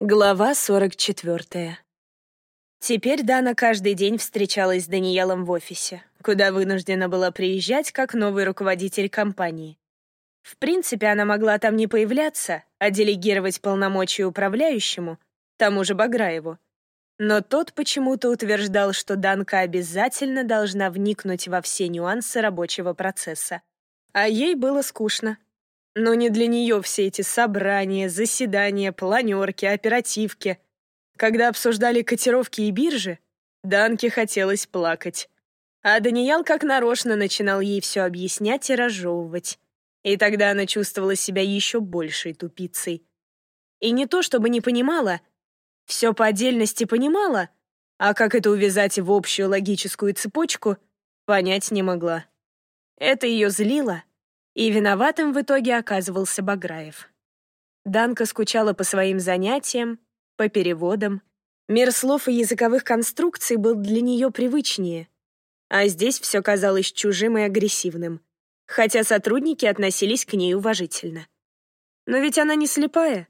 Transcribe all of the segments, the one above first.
Глава 44. Теперь Дана каждый день встречалась с Даниэлом в офисе, куда вынуждена была приезжать как новый руководитель компании. В принципе, она могла там не появляться, а делегировать полномочия управляющему, тому же Баграеву. Но тот почему-то утверждал, что Данка обязательно должна вникнуть во все нюансы рабочего процесса. А ей было скучно. Но не для нее все эти собрания, заседания, планерки, оперативки. Когда обсуждали котировки и биржи, Данке хотелось плакать. А Даниял как нарочно начинал ей все объяснять и разжевывать. И тогда она чувствовала себя еще большей тупицей. И не то чтобы не понимала, все по отдельности понимала, а как это увязать в общую логическую цепочку, понять не могла. Это ее злило, и виноватым в итоге оказывался Баграев. Данка скучала по своим занятиям, по переводам. Мир слов и языковых конструкций был для нее привычнее. А здесь все казалось чужим и агрессивным, хотя сотрудники относились к ней уважительно. Но ведь она не слепая.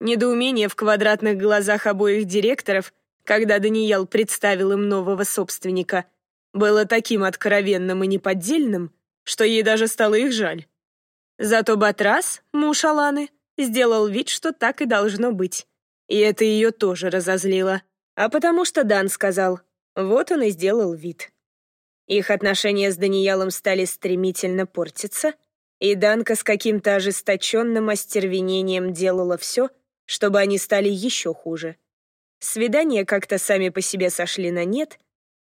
Недоумение в квадратных глазах обоих директоров, когда Даниэл представил им нового собственника, было таким откровенным и неподдельным, что ей даже стало их жаль. Зато Батрас, муж Аланы, сделал вид, что так и должно быть. И это ее тоже разозлило. А потому что Дан сказал, вот он и сделал вид. Их отношения с Даниэлом стали стремительно портиться, и Данка с каким-то ожесточенным остервенением делала все, чтобы они стали еще хуже. Свидания как-то сами по себе сошли на нет,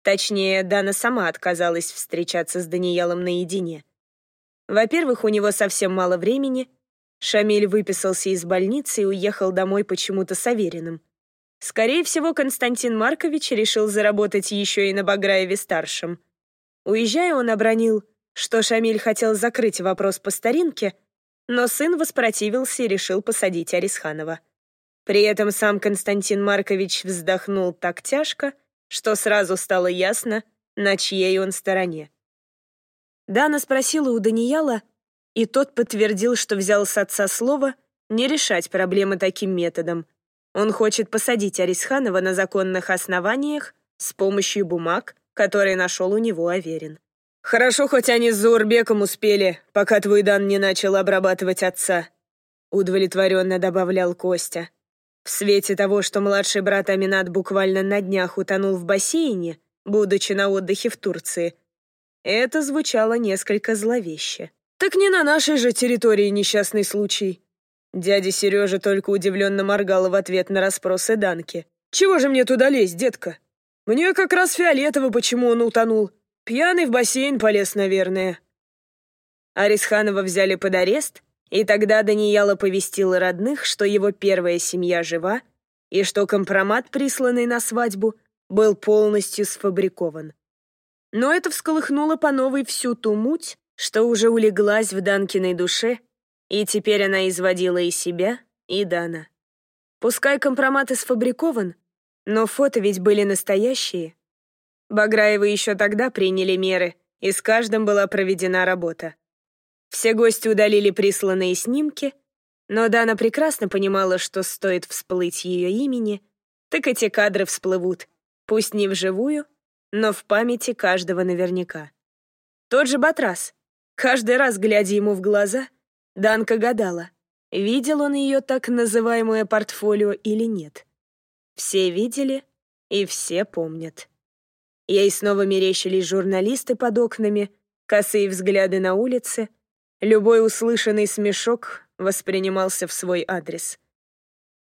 точнее, Дана сама отказалась встречаться с Даниэлом наедине. Во-первых, у него совсем мало времени. Шамиль выписался из больницы и уехал домой почему-то с Авериным. Скорее всего, Константин Маркович решил заработать еще и на Баграеве-старшем. Уезжая, он обронил, что Шамиль хотел закрыть вопрос по старинке, но сын воспротивился и решил посадить Арисханова. При этом сам Константин Маркович вздохнул так тяжко, что сразу стало ясно, на чьей он стороне. Дана спросила у Данияла, и тот подтвердил, что взял с отца слово не решать проблемы таким методом. Он хочет посадить Арисханова на законных основаниях с помощью бумаг, которые нашел у него Аверин. «Хорошо, хоть они с Заурбеком успели, пока твой Дан не начал обрабатывать отца», удовлетворенно добавлял Костя. В свете того, что младший брат Аминат буквально на днях утонул в бассейне, будучи на отдыхе в Турции, это звучало несколько зловеще. «Так не на нашей же территории несчастный случай». Дядя Сережа только удивленно моргал в ответ на расспросы Данки. «Чего же мне туда лезть, детка? Мне как раз фиолетово, почему он утонул. Пьяный в бассейн полез, наверное». Арисханова взяли под арест, и тогда Данияла повестила родных, что его первая семья жива, и что компромат, присланный на свадьбу, был полностью сфабрикован. Но это всколыхнуло по новой всю ту муть, что уже улеглась в Данкиной душе, и теперь она изводила и себя, и Дана. Пускай компромат и сфабрикован, но фото ведь были настоящие. Баграевы еще тогда приняли меры, и с каждым была проведена работа. Все гости удалили присланные снимки, но Дана прекрасно понимала, что стоит всплыть ее имени, так эти кадры всплывут, пусть не вживую, но в памяти каждого наверняка. Тот же Батрас. Каждый раз, глядя ему в глаза, Данка гадала, видел он ее так называемое портфолио или нет. Все видели и все помнят. Ей снова мерещились журналисты под окнами, косые взгляды на улице, любой услышанный смешок воспринимался в свой адрес.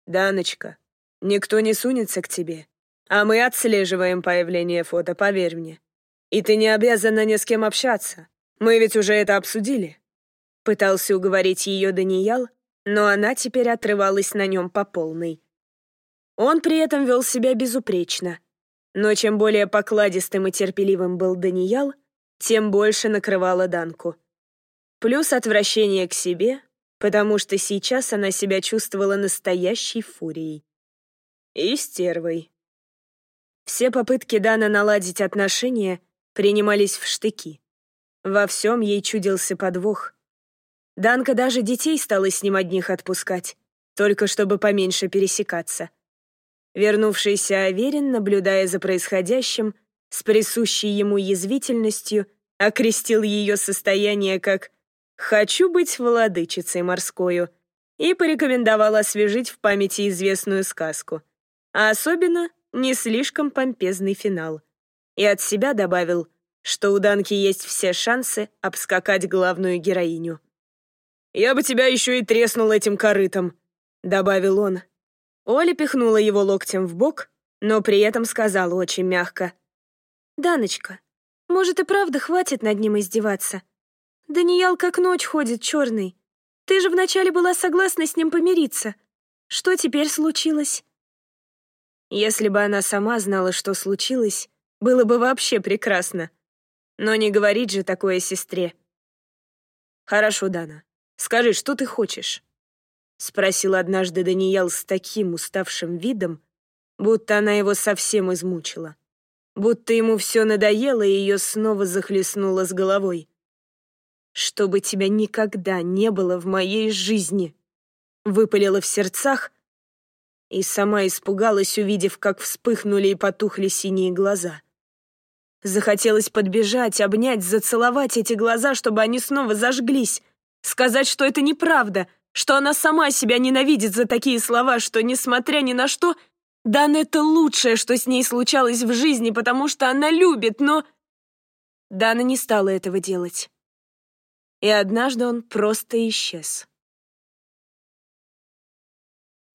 «Даночка, никто не сунется к тебе. А мы отслеживаем появление фото, поверь мне. И ты не обязана ни с кем общаться. Мы ведь уже это обсудили. Пытался уговорить ее Даниял, но она теперь отрывалась на нем по полной. Он при этом вел себя безупречно. Но чем более покладистым и терпеливым был Даниял, тем больше накрывала Данку. Плюс отвращение к себе, потому что сейчас она себя чувствовала настоящей фурией. И стервой. Все попытки Дана наладить отношения принимались в штыки. Во всем ей чудился подвох. Данка даже детей стала с ним одних отпускать. только чтобы поменьше пересекаться. Вернувшийся Аверин, наблюдая за происходящим, с присущей ему язвительностью, окрестил ее состояние как «хочу быть владычицей морскою» и порекомендовал освежить в памяти известную сказку, а особенно не слишком помпезный финал. И от себя добавил, что у Данки есть все шансы обскакать главную героиню. «Я бы тебя еще и треснул этим корытом», — добавил он. Оля пихнула его локтем в бок, но при этом сказала очень мягко. «Даночка, может и правда хватит над ним издеваться? Даниял как ночь ходит черный. Ты же вначале была согласна с ним помириться. Что теперь случилось?» Если бы она сама знала, что случилось, было бы вообще прекрасно. Но не говорить же такое сестре. «Хорошо, Дана. Скажи, что ты хочешь?» Спросил однажды Даниял с таким уставшим видом, будто она его совсем измучила. Будто ему все надоело, и ее снова захлестнуло с головой. «Чтобы тебя никогда не было в моей жизни!» Выпалила в сердцах, и сама испугалась, увидев, как вспыхнули и потухли синие глаза. Захотелось подбежать, обнять, зацеловать эти глаза, чтобы они снова зажглись, сказать, что это неправда, что она сама себя ненавидит за такие слова, что, несмотря ни на что, Дан — это лучшее, что с ней случалось в жизни, потому что она любит, но... Дана не стала этого делать. И однажды он просто исчез.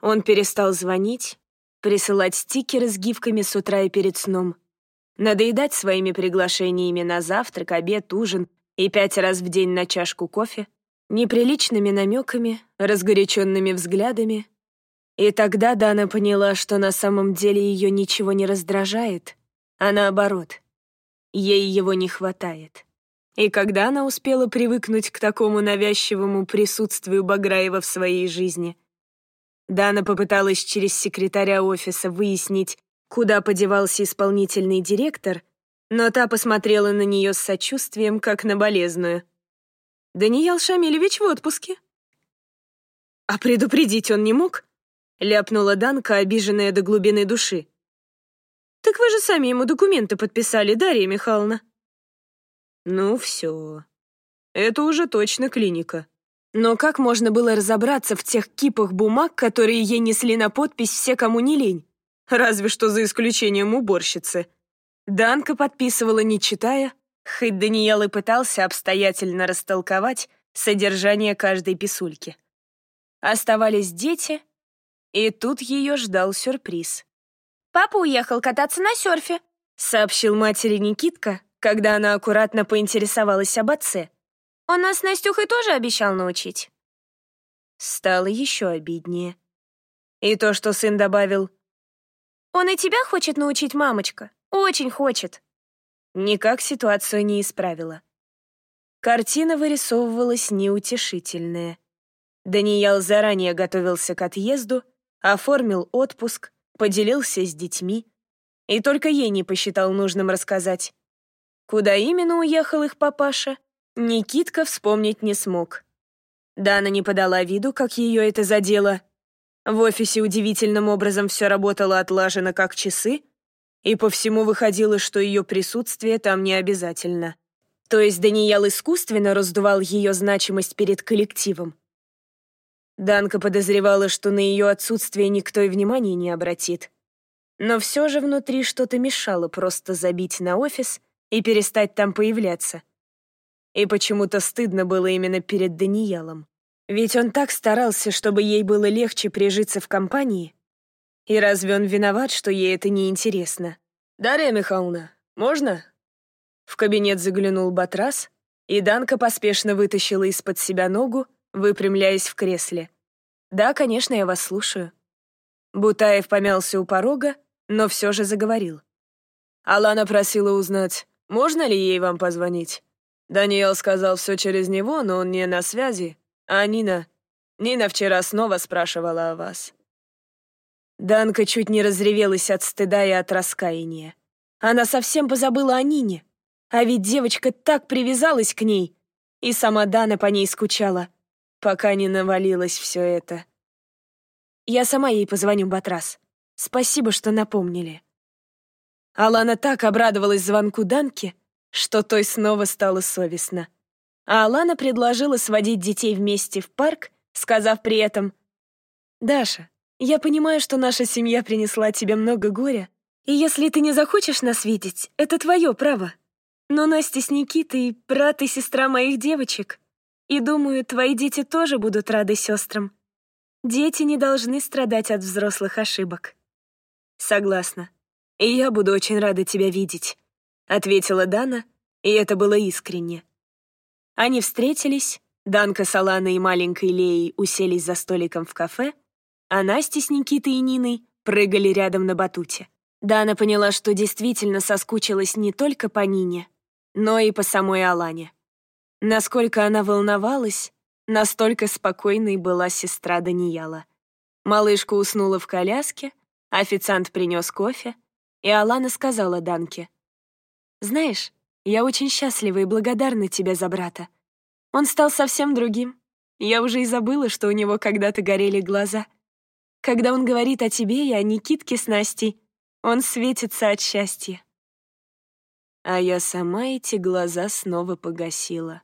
Он перестал звонить, присылать стикеры с гифками с утра и перед сном, надоедать своими приглашениями на завтрак, обед, ужин и пять раз в день на чашку кофе, неприличными намеками, разгоряченными взглядами. И тогда Дана поняла, что на самом деле ее ничего не раздражает, а наоборот, ей его не хватает. И когда она успела привыкнуть к такому навязчивому присутствию Баграева в своей жизни — Дана попыталась через секретаря офиса выяснить, куда подевался исполнительный директор, но та посмотрела на нее с сочувствием, как на болезную. «Даниил Шамилевич в отпуске». «А предупредить он не мог?» — ляпнула Данка, обиженная до глубины души. «Так вы же сами ему документы подписали, Дарья Михайловна». «Ну все. Это уже точно клиника», но как можно было разобраться в тех кипах бумаг, которые ей несли на подпись все, кому не лень? Разве что за исключением уборщицы. Данка подписывала, не читая, хоть Даниэл и пытался обстоятельно растолковать содержание каждой писульки. Оставались дети, и тут ее ждал сюрприз. «Папа уехал кататься на серфе», — сообщил матери Никитка, когда она аккуратно поинтересовалась об отце. Он нас с Настюхой тоже обещал научить. Стало еще обиднее. И то, что сын добавил. Он и тебя хочет научить, мамочка. Очень хочет. Никак ситуацию не исправила. Картина вырисовывалась неутешительная. Даниэл заранее готовился к отъезду, оформил отпуск, поделился с детьми, и только ей не посчитал нужным рассказать. Куда именно уехал их папаша, Никитка вспомнить не смог. Дана не подала виду, как ее это задело. В офисе удивительным образом все работало отлажено как часы, и по всему выходило, что ее присутствие там не обязательно. То есть Даниэл искусственно раздувал ее значимость перед коллективом. Данка подозревала, что на ее отсутствие никто и внимания не обратит. Но все же внутри что-то мешало просто забить на офис и перестать там появляться. И почему-то стыдно было именно перед Даниэлом. Ведь он так старался, чтобы ей было легче прижиться в компании. И разве он виноват, что ей это не интересно? «Дарья Михайловна, можно?» В кабинет заглянул Батрас, и Данка поспешно вытащила из-под себя ногу, выпрямляясь в кресле. «Да, конечно, я вас слушаю». Бутаев помялся у порога, но все же заговорил. Алана просила узнать, можно ли ей вам позвонить. Даниэл сказал все через него, но он не на связи. А Нина... Нина вчера снова спрашивала о вас. Данка чуть не разревелась от стыда и от раскаяния. Она совсем позабыла о Нине. А ведь девочка так привязалась к ней. И сама Дана по ней скучала, пока не навалилось все это. Я сама ей позвоню, Батрас. Спасибо, что напомнили». Алана так обрадовалась звонку Данки, что той снова стало совестно. А Алана предложила сводить детей вместе в парк, сказав при этом, «Даша, я понимаю, что наша семья принесла тебе много горя, и если ты не захочешь нас видеть, это твое право. Но Настя с Никитой — брат и сестра моих девочек, и, думаю, твои дети тоже будут рады сестрам. Дети не должны страдать от взрослых ошибок». «Согласна. И я буду очень рада тебя видеть», — ответила Дана, и это было искренне. Они встретились, Данка с Аланой и маленькой Леей уселись за столиком в кафе, а Настя с Никитой и Ниной прыгали рядом на батуте. Дана поняла, что действительно соскучилась не только по Нине, но и по самой Алане. Насколько она волновалась, настолько спокойной была сестра Данияла. Малышка уснула в коляске, официант принес кофе, и Алана сказала Данке, «Знаешь, я очень счастлива и благодарна тебе за брата. Он стал совсем другим. Я уже и забыла, что у него когда-то горели глаза. Когда он говорит о тебе и о Никитке с Настей, он светится от счастья. А я сама эти глаза снова погасила.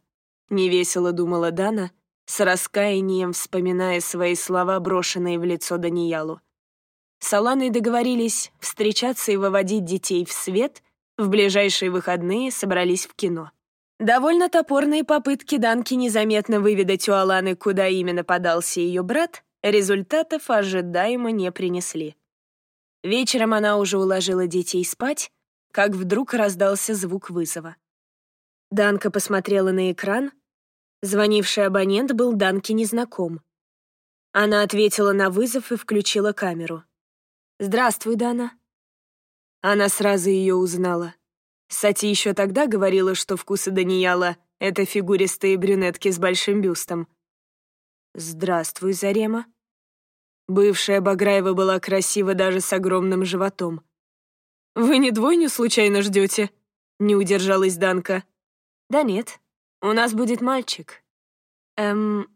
Невесело думала Дана, с раскаянием вспоминая свои слова, брошенные в лицо Даниялу. С Аланой договорились встречаться и выводить детей в свет — в ближайшие выходные собрались в кино. Довольно топорные попытки Данки незаметно выведать у Аланы, куда именно подался ее брат, результатов ожидаемо не принесли. Вечером она уже уложила детей спать, как вдруг раздался звук вызова. Данка посмотрела на экран. Звонивший абонент был Данке незнаком. Она ответила на вызов и включила камеру. «Здравствуй, Дана», она сразу ее узнала. Сати еще тогда говорила, что вкусы Данияла — это фигуристые брюнетки с большим бюстом. «Здравствуй, Зарема». Бывшая Баграева была красива даже с огромным животом. «Вы не двойню случайно ждете?» — не удержалась Данка. «Да нет, у нас будет мальчик». «Эм,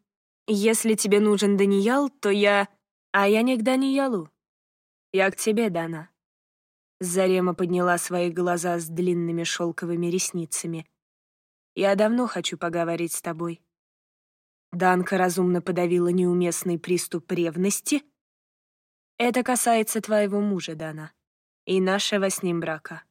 если тебе нужен Даниял, то я...» «А я не к Даниялу. Я к тебе, Дана». Зарема подняла свои глаза с длинными шелковыми ресницами. «Я давно хочу поговорить с тобой». Данка разумно подавила неуместный приступ ревности. «Это касается твоего мужа, Дана, и нашего с ним брака.